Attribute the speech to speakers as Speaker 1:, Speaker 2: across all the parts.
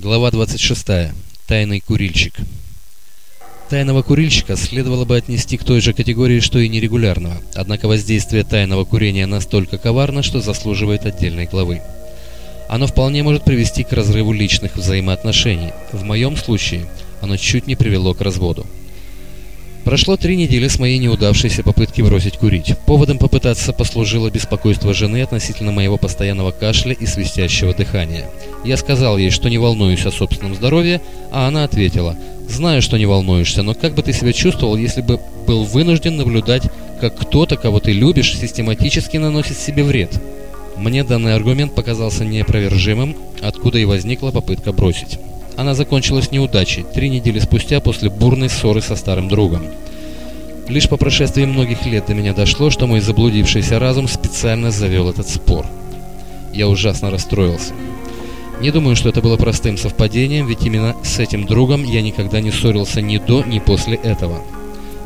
Speaker 1: Глава 26. Тайный курильщик. Тайного курильщика следовало бы отнести к той же категории, что и нерегулярного, однако воздействие тайного курения настолько коварно, что заслуживает отдельной главы. Оно вполне может привести к разрыву личных взаимоотношений. В моем случае оно чуть не привело к разводу. Прошло три недели с моей неудавшейся попытки бросить курить. Поводом попытаться послужило беспокойство жены относительно моего постоянного кашля и свистящего дыхания. Я сказал ей, что не волнуюсь о собственном здоровье, а она ответила, «Знаю, что не волнуешься, но как бы ты себя чувствовал, если бы был вынужден наблюдать, как кто-то, кого ты любишь, систематически наносит себе вред?» Мне данный аргумент показался неопровержимым, откуда и возникла попытка бросить. Она закончилась неудачей три недели спустя после бурной ссоры со старым другом. Лишь по прошествии многих лет до меня дошло, что мой заблудившийся разум специально завел этот спор. Я ужасно расстроился. Не думаю, что это было простым совпадением, ведь именно с этим другом я никогда не ссорился ни до, ни после этого.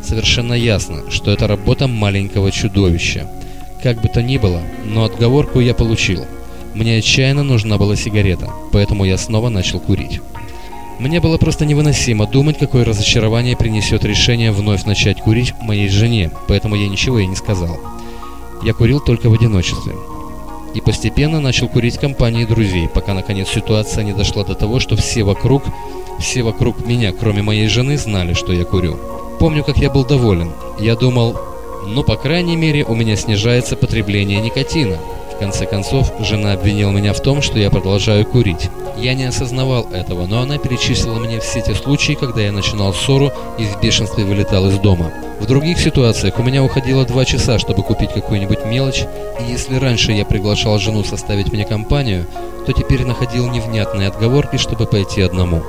Speaker 1: Совершенно ясно, что это работа маленького чудовища. Как бы то ни было, но отговорку я получил. Мне отчаянно нужна была сигарета, поэтому я снова начал курить. Мне было просто невыносимо думать, какое разочарование принесет решение вновь начать курить моей жене, поэтому я ничего ей не сказал. Я курил только в одиночестве. И постепенно начал курить компании друзей, пока наконец ситуация не дошла до того, что все вокруг, все вокруг меня, кроме моей жены, знали, что я курю. Помню, как я был доволен. Я думал, ну, по крайней мере, у меня снижается потребление никотина конце концов, жена обвинила меня в том, что я продолжаю курить. Я не осознавал этого, но она перечислила мне все те случаи, когда я начинал ссору и в бешенстве вылетал из дома. В других ситуациях у меня уходило два часа, чтобы купить какую-нибудь мелочь, и если раньше я приглашал жену составить мне компанию, то теперь находил невнятные отговорки, чтобы пойти одному.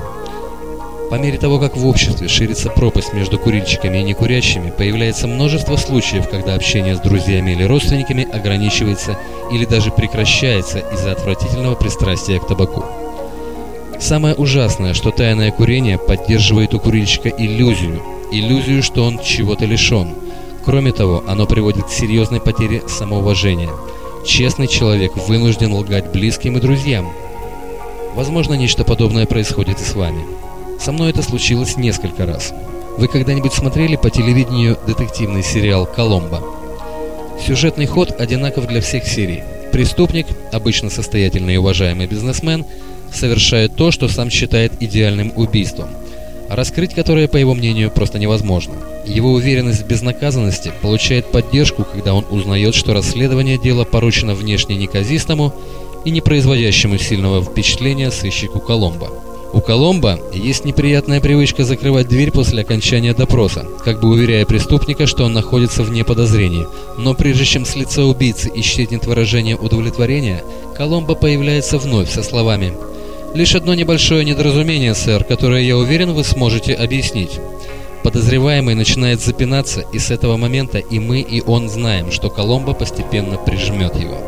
Speaker 1: По мере того, как в обществе ширится пропасть между курильщиками и некурящими, появляется множество случаев, когда общение с друзьями или родственниками ограничивается или даже прекращается из-за отвратительного пристрастия к табаку. Самое ужасное, что тайное курение поддерживает у курильщика иллюзию, иллюзию, что он чего-то лишен. Кроме того, оно приводит к серьезной потере самоуважения. Честный человек вынужден лгать близким и друзьям. Возможно, нечто подобное происходит и с вами. Со мной это случилось несколько раз. Вы когда-нибудь смотрели по телевидению детективный сериал «Коломбо»? Сюжетный ход одинаков для всех серий. Преступник, обычно состоятельный и уважаемый бизнесмен, совершает то, что сам считает идеальным убийством, раскрыть которое, по его мнению, просто невозможно. Его уверенность в безнаказанности получает поддержку, когда он узнает, что расследование дела поручено внешне неказистому и не производящему сильного впечатления сыщику Коломбо. У Коломбо есть неприятная привычка закрывать дверь после окончания допроса, как бы уверяя преступника, что он находится вне подозрений. Но прежде чем с лица убийцы исчезнет выражение удовлетворения, Коломбо появляется вновь со словами «Лишь одно небольшое недоразумение, сэр, которое, я уверен, вы сможете объяснить». Подозреваемый начинает запинаться, и с этого момента и мы, и он знаем, что Коломбо постепенно прижмет его.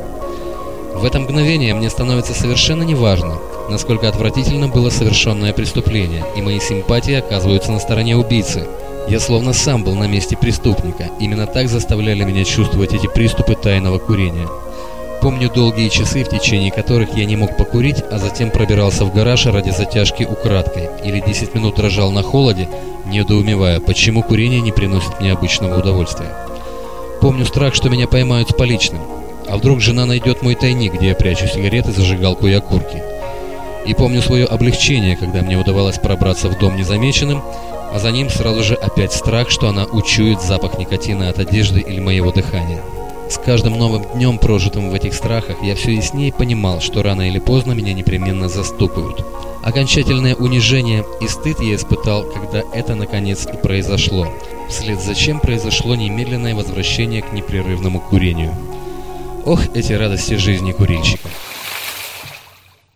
Speaker 1: В это мгновение мне становится совершенно неважно, насколько отвратительно было совершенное преступление, и мои симпатии оказываются на стороне убийцы. Я словно сам был на месте преступника, именно так заставляли меня чувствовать эти приступы тайного курения. Помню долгие часы, в течение которых я не мог покурить, а затем пробирался в гараж ради затяжки украдкой, или 10 минут дрожал на холоде, недоумевая, почему курение не приносит мне обычного удовольствия. Помню страх, что меня поймают с поличным, а вдруг жена найдет мой тайник, где я прячу сигареты, зажигалку и окурки. И помню свое облегчение, когда мне удавалось пробраться в дом незамеченным, а за ним сразу же опять страх, что она учует запах никотина от одежды или моего дыхания. С каждым новым днем, прожитым в этих страхах, я все яснее понимал, что рано или поздно меня непременно застукают. Окончательное унижение и стыд я испытал, когда это наконец и произошло, вслед за чем произошло немедленное возвращение к непрерывному курению. Ох, эти радости жизни курильщика!